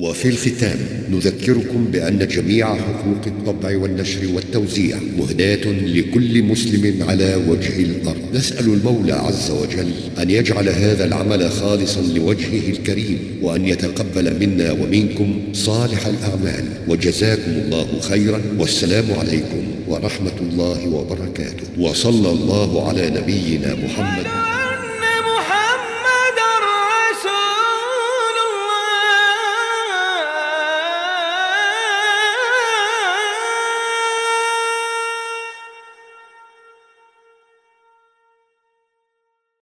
وفي الختام نذكركم بأن جميع حقوق الطبع والنشر والتوزيع مهداة لكل مسلم على وجه الأرض. نسأل المولى عز وجل أن يجعل هذا العمل خالصا لوجهه الكريم وأن يتقبل منا ومنكم صالح الأعمال. وجزاكم الله خيرا. والسلام عليكم ورحمة الله وبركاته. وصلى الله على نبينا محمد.